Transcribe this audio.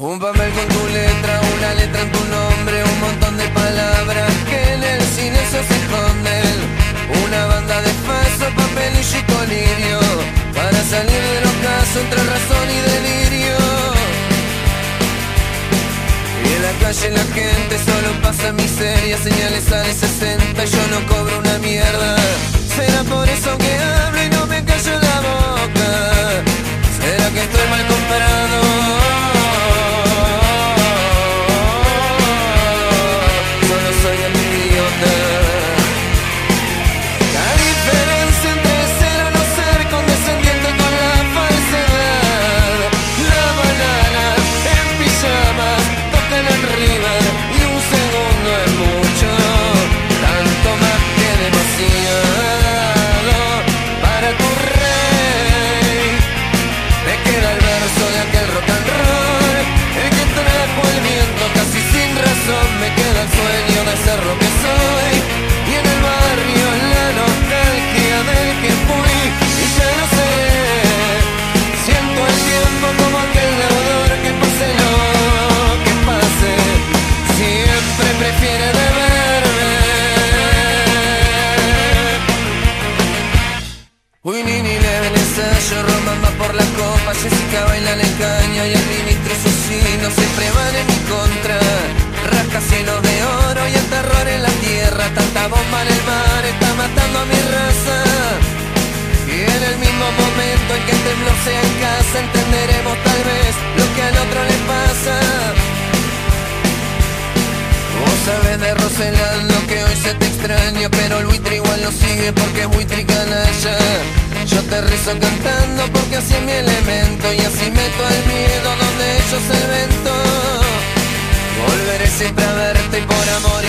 Un papel con tu letra, una letra en tu nombre, un montón de palabras que en el silencio se esconden. Una banda de paso, papel y chicolirio, para salir de los casos entre razón y delirio. Y en la calle la gente solo pasa miseria, señales sale 60 y yo no cobro una mierda. Será por eso por la copa, Jessica baila en el caño y el ministro asesino siempre van en mi contra. Rascacielos de oro y el terror en la tierra, tanta bomba en el mar está matando a mi raza. Y en el mismo momento De Roselando que hoy se te extraña Pero el buitre igual lo sigue porque es buitre y canalla Yo te rezo cantando porque así es mi elemento Y así meto el miedo donde ellos el vento Volveré siempre a verte y por amor